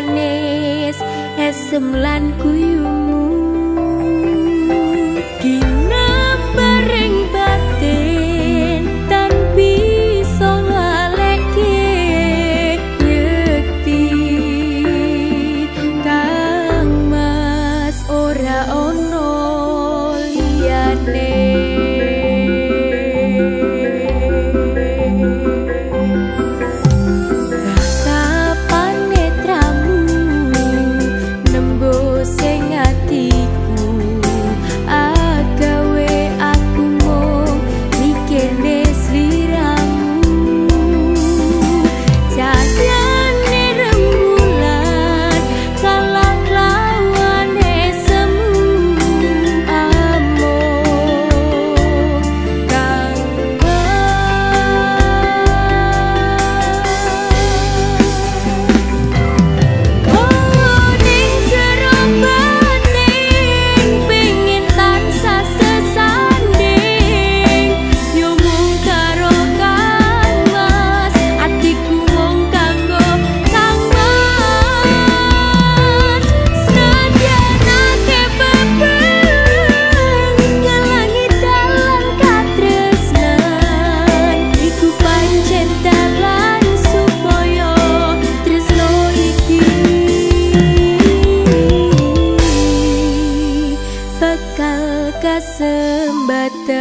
manis esem lan guyumu. Kini kasembatan.